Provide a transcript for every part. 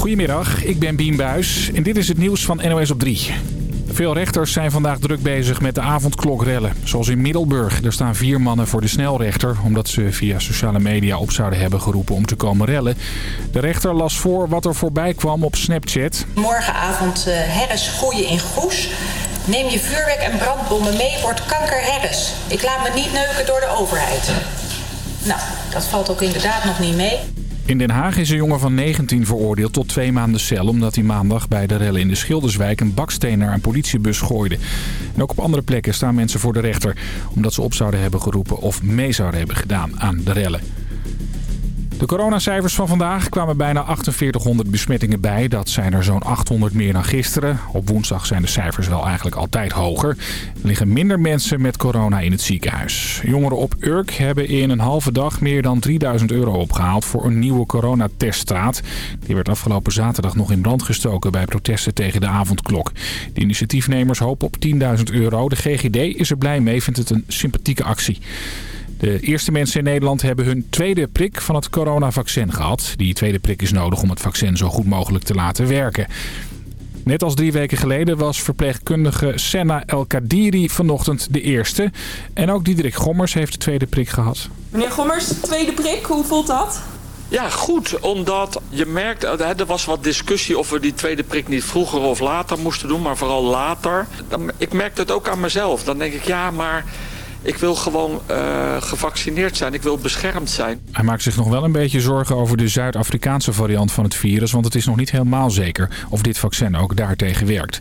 Goedemiddag, ik ben Bien Buis en dit is het nieuws van NOS op 3. Veel rechters zijn vandaag druk bezig met de avondklokrellen. Zoals in Middelburg. Er staan vier mannen voor de snelrechter... omdat ze via sociale media op zouden hebben geroepen om te komen rellen. De rechter las voor wat er voorbij kwam op Snapchat. Morgenavond uh, herres groeien in Goes. Neem je vuurwerk en brandbommen mee, wordt kanker herres. Ik laat me niet neuken door de overheid. Nou, dat valt ook inderdaad nog niet mee. In Den Haag is een jongen van 19 veroordeeld tot twee maanden cel... omdat hij maandag bij de rellen in de Schilderswijk een baksteen naar een politiebus gooide. En ook op andere plekken staan mensen voor de rechter... omdat ze op zouden hebben geroepen of mee zouden hebben gedaan aan de rellen. De coronacijfers van vandaag kwamen bijna 4800 besmettingen bij. Dat zijn er zo'n 800 meer dan gisteren. Op woensdag zijn de cijfers wel eigenlijk altijd hoger. Er liggen minder mensen met corona in het ziekenhuis. Jongeren op Urk hebben in een halve dag meer dan 3000 euro opgehaald voor een nieuwe coronateststraat. Die werd afgelopen zaterdag nog in brand gestoken bij protesten tegen de avondklok. De initiatiefnemers hopen op 10.000 euro. De GGD is er blij mee, vindt het een sympathieke actie. De eerste mensen in Nederland hebben hun tweede prik van het coronavaccin gehad. Die tweede prik is nodig om het vaccin zo goed mogelijk te laten werken. Net als drie weken geleden was verpleegkundige Senna El Kadiri vanochtend de eerste. En ook Diederik Gommers heeft de tweede prik gehad. Meneer Gommers, tweede prik, hoe voelt dat? Ja, goed. Omdat je merkt, er was wat discussie of we die tweede prik niet vroeger of later moesten doen. Maar vooral later. Ik merk het ook aan mezelf. Dan denk ik, ja, maar ik wil gewoon uh, gevaccineerd zijn. Ik wil beschermd zijn. Hij maakt zich nog wel een beetje zorgen over de Zuid-Afrikaanse variant van het virus. Want het is nog niet helemaal zeker of dit vaccin ook daartegen werkt.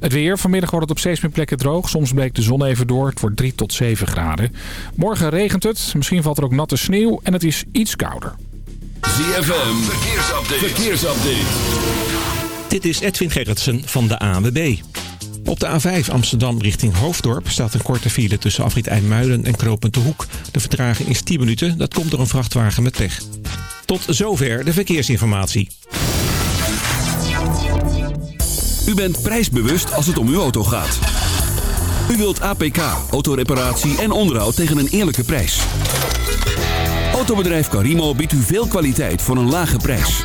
Het weer. Vanmiddag wordt het op steeds meer plekken droog. Soms breekt de zon even door. Het wordt 3 tot 7 graden. Morgen regent het. Misschien valt er ook natte sneeuw. En het is iets kouder. ZFM. Verkeersupdate. Verkeersupdate. Dit is Edwin Gerritsen van de ANWB. Op de A5 Amsterdam richting Hoofddorp staat een korte file tussen afrit IJmuiden en Knopend de Hoek. De vertraging is 10 minuten, dat komt door een vrachtwagen met pech. Tot zover de verkeersinformatie. U bent prijsbewust als het om uw auto gaat. U wilt APK, autoreparatie en onderhoud tegen een eerlijke prijs. Autobedrijf Carimo biedt u veel kwaliteit voor een lage prijs.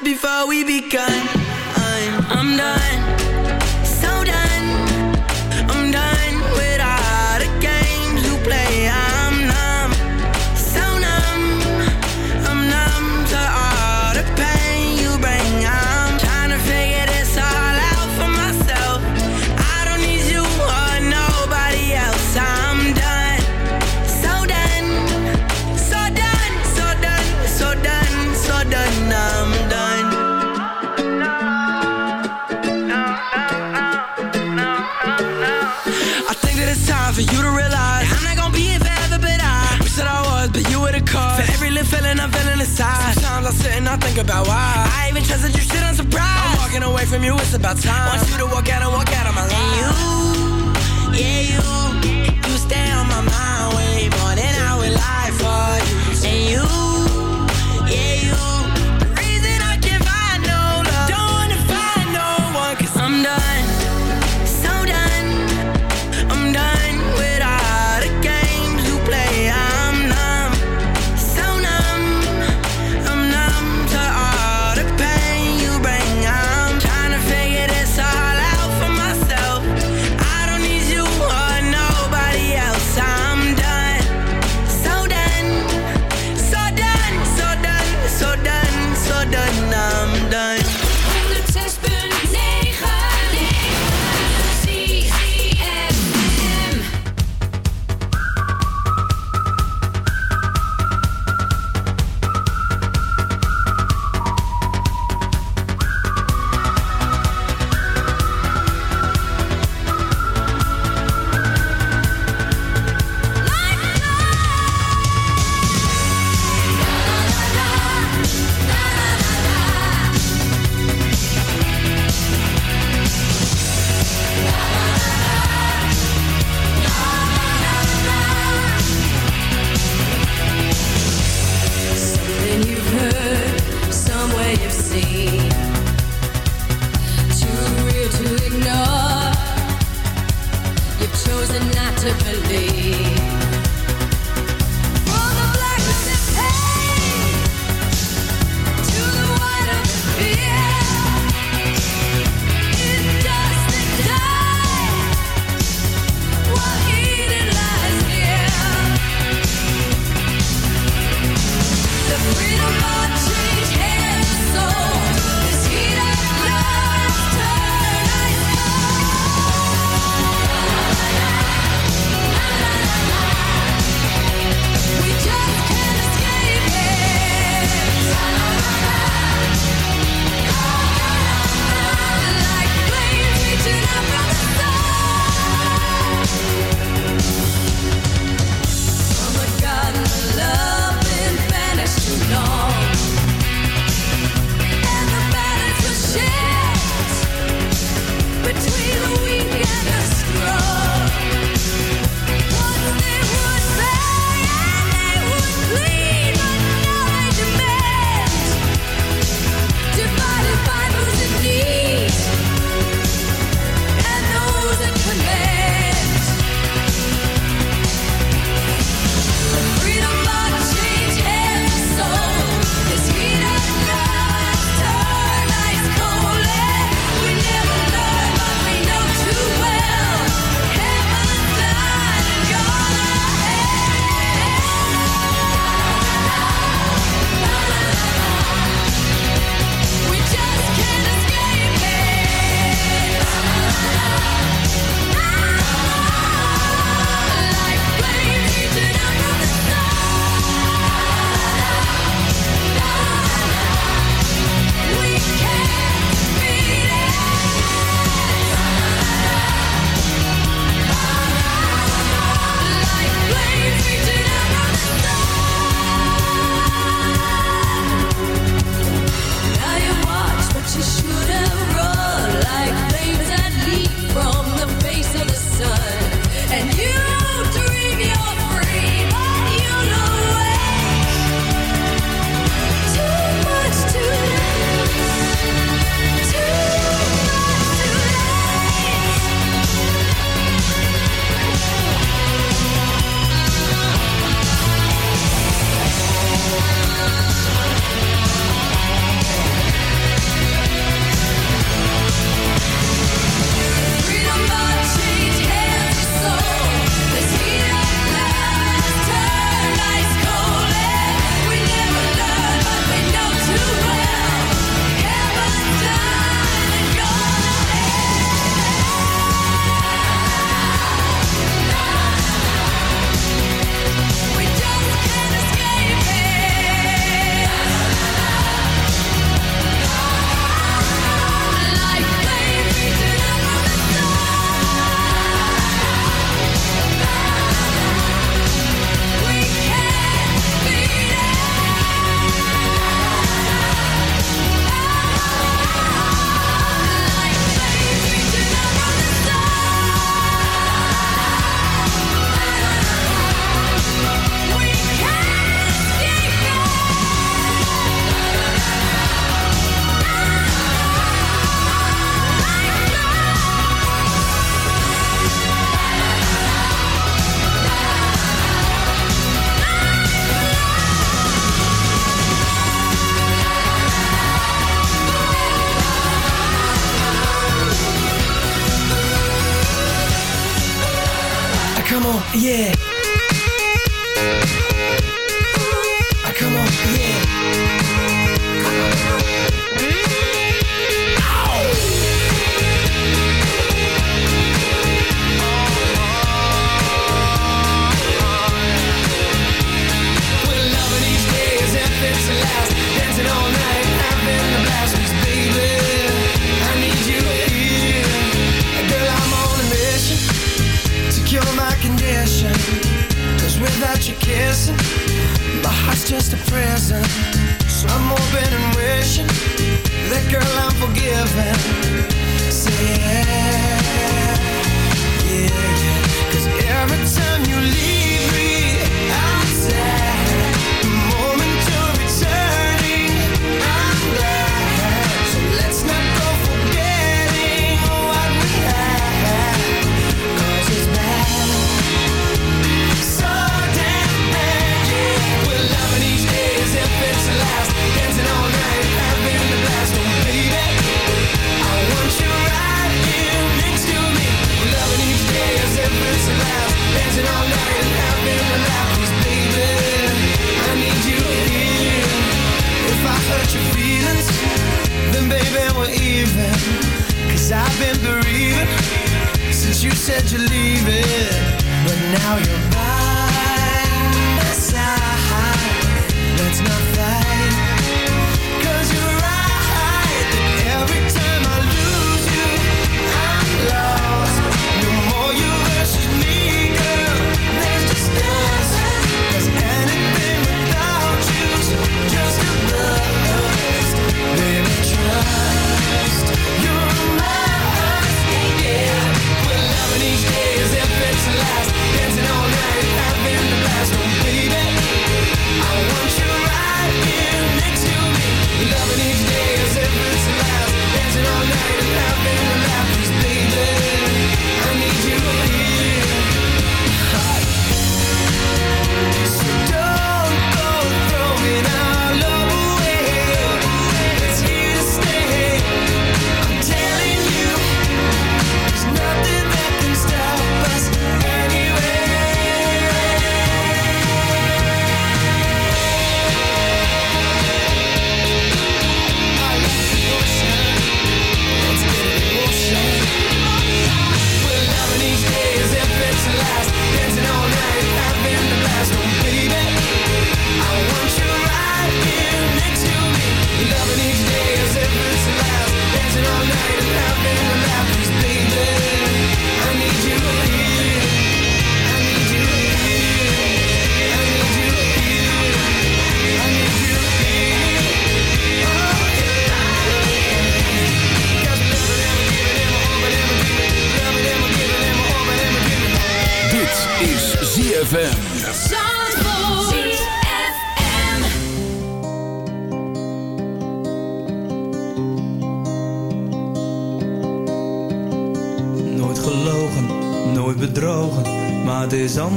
before we begun. about why. I even trusted your shit on surprise. I'm walking away from you, it's about time. Want you to walk out and walk out of my life. and you, yeah you You stay on my mind way more than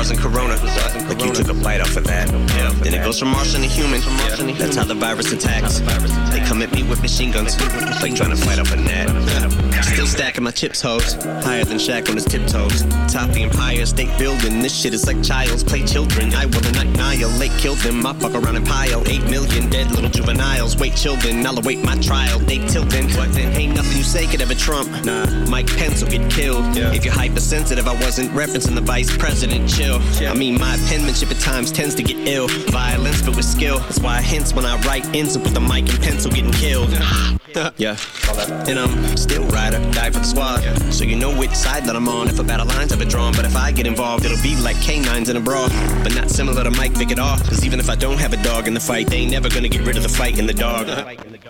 SARS and Corona. Like you took bite off of that. Then it goes from Martian to human. That's how the virus attacks. They come at me with machine guns. Like trying to fight off a net. Still stacking my chips, hoes. Higher than Shaq on his tiptoes. Top the Empire State Building. This shit is like child's play children. I will annihilate, kill them. I fuck around and pile. Eight million dead little juveniles. Wait, children. I'll await my trial. They tilting. What then? Ain't nothing you say could ever trump. Nah, Mike Pence will get killed. If you're hypersensitive, I wasn't referencing the vice president. Chill. I mean, my penmanship at times tends to get ill. Violence, but with skill. That's why I hints when I write ends up with the mic and pencil getting killed. yeah. And I'm still rider, die for the squad. So you know which side that I'm on if a battle line's have been drawn. But if I get involved, it'll be like canines in a brawl. But not similar to Mike Vick at all. Cause even if I don't have a dog in the fight, they ain't never gonna get rid of the fight in the dog.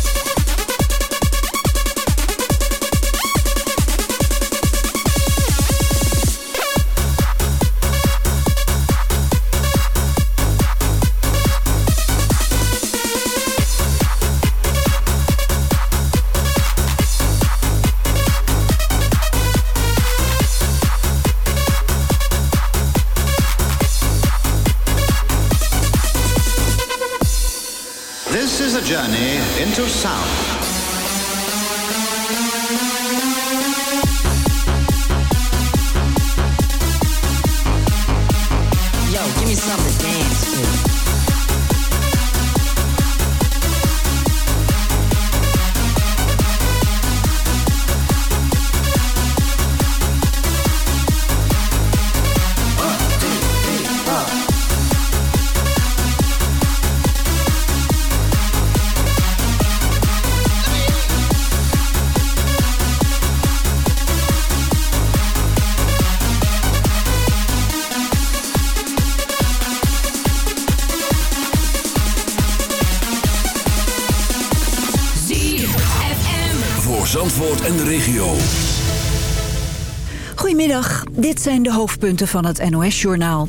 Dit zijn de hoofdpunten van het NOS-journaal.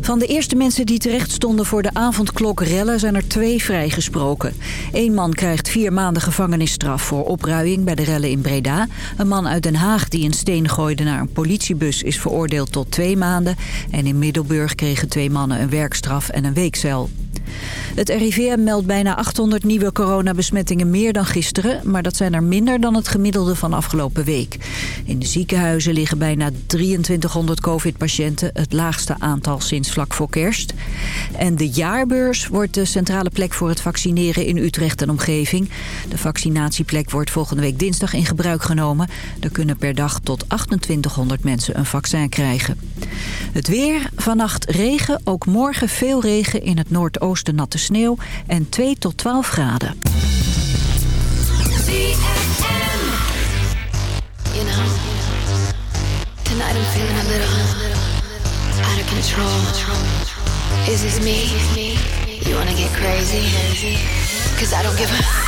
Van de eerste mensen die terecht stonden voor de avondklokrellen zijn er twee vrijgesproken. Eén man krijgt vier maanden gevangenisstraf voor opruiing bij de rellen in Breda. Een man uit Den Haag die een steen gooide naar een politiebus is veroordeeld tot twee maanden. En in Middelburg kregen twee mannen een werkstraf en een weekcel. Het RIVM meldt bijna 800 nieuwe coronabesmettingen meer dan gisteren... maar dat zijn er minder dan het gemiddelde van afgelopen week. In de ziekenhuizen liggen bijna 2300 covid-patiënten... het laagste aantal sinds vlak voor kerst. En de jaarbeurs wordt de centrale plek voor het vaccineren in Utrecht en omgeving. De vaccinatieplek wordt volgende week dinsdag in gebruik genomen. Er kunnen per dag tot 2800 mensen een vaccin krijgen. Het weer, vannacht regen, ook morgen veel regen in het noordoosten natte sneeuw en 2 tot 12 graden. Is this me? You wanna get crazy? Cause I don't give a.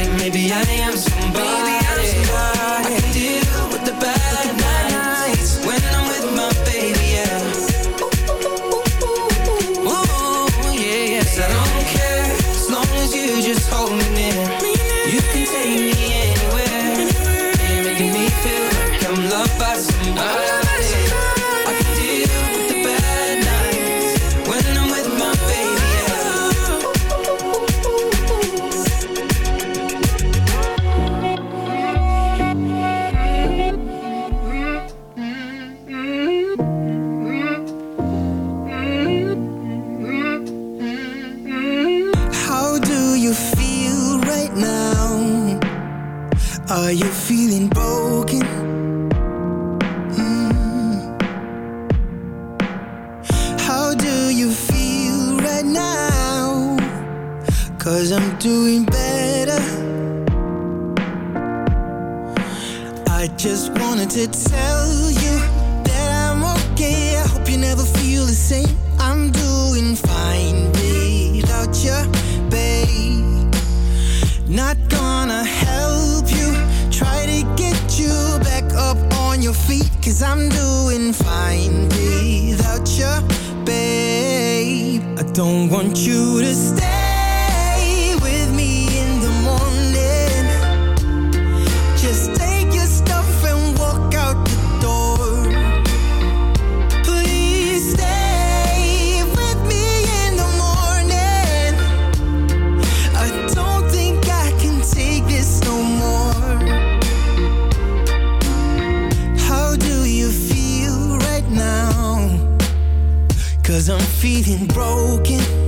Are you feeling broken? Mm. How do you feel right now? Cause I'm doing better. I just wanted to tell you that I'm okay. I hope you never feel the same. I'm doing fine without you, babe. Not Cause I'm doing fine without you, babe. I don't want you to stay feeling broken.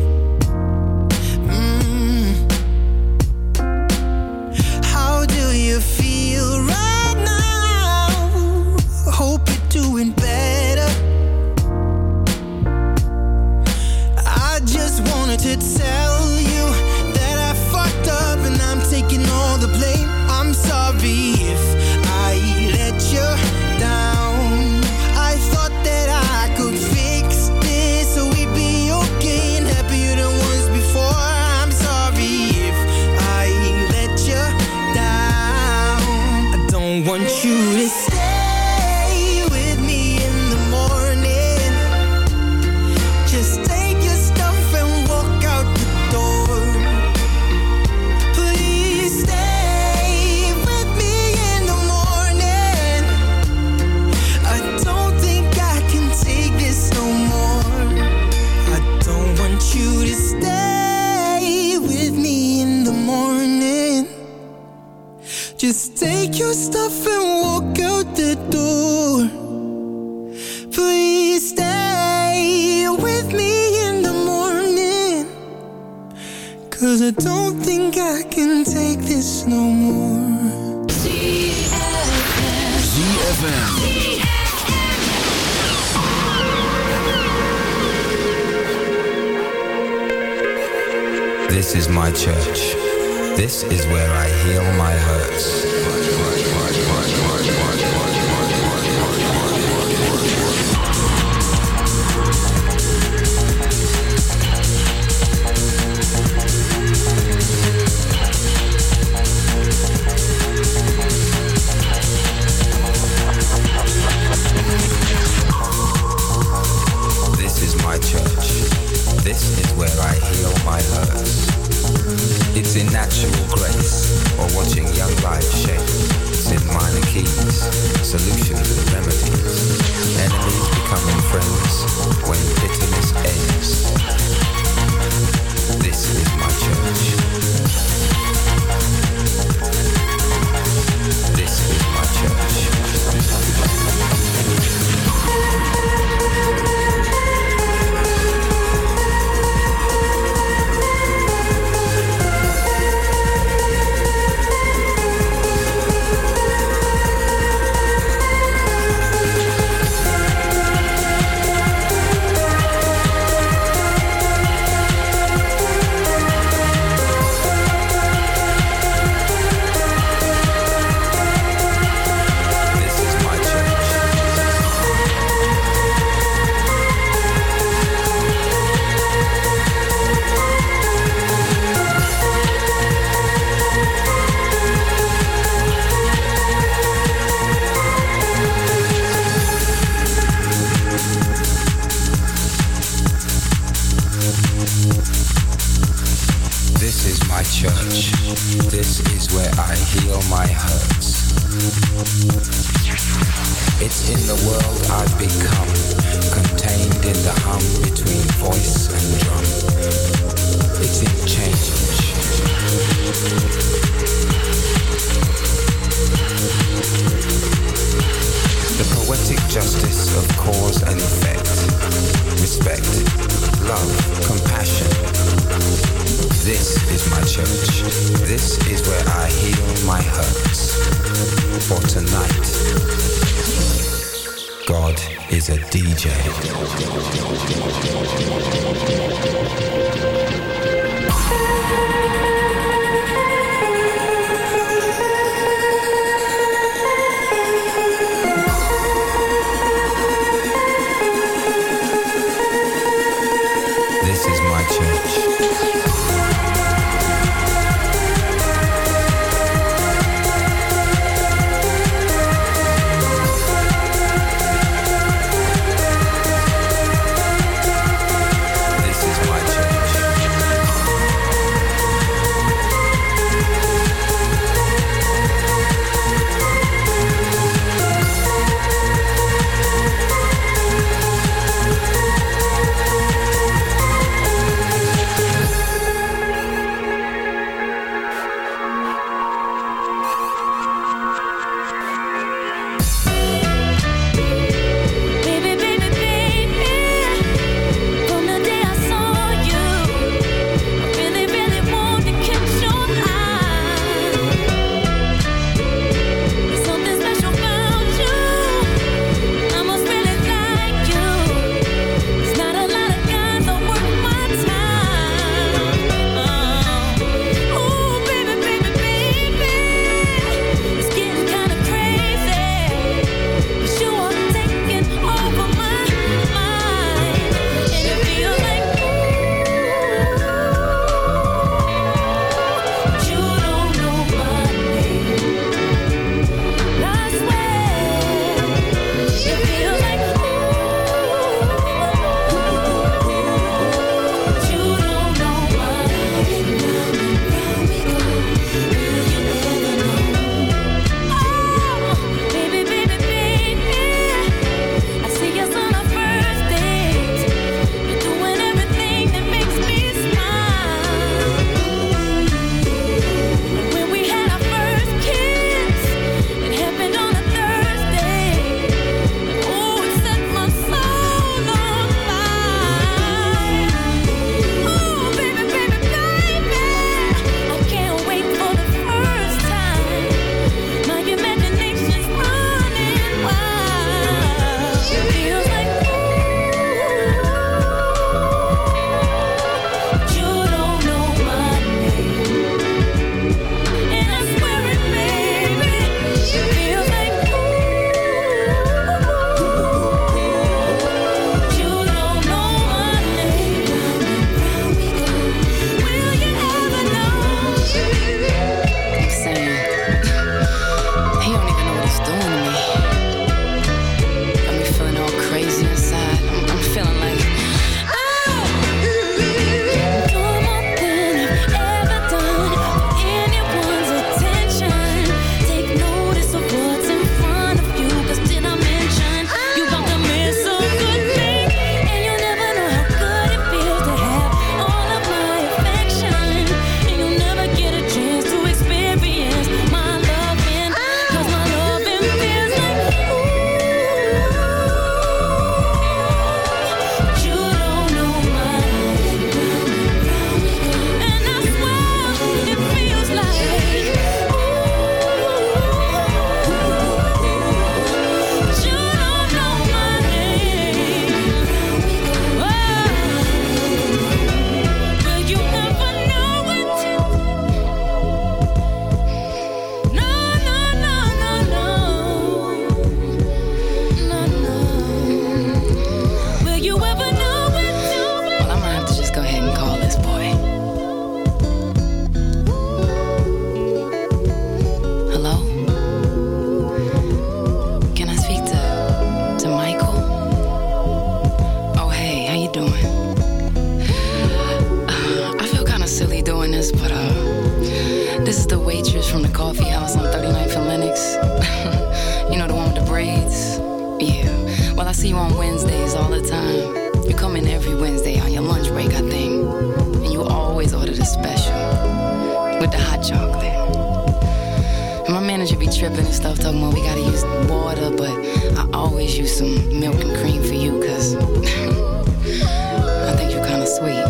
talking about we gotta use water, but I always use some milk and cream for you, cause I think you're kinda sweet.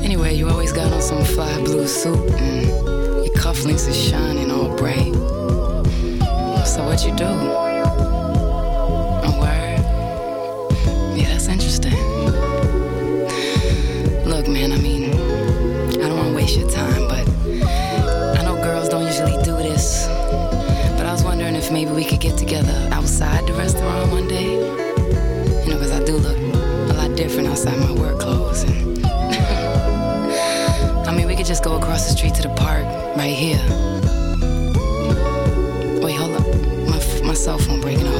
anyway, you always got on some fly blue suit, and your cufflinks are shining all bright. So, what you do? outside my work clothes. And I mean, we could just go across the street to the park right here. Wait, hold up. My, my cell phone breaking off.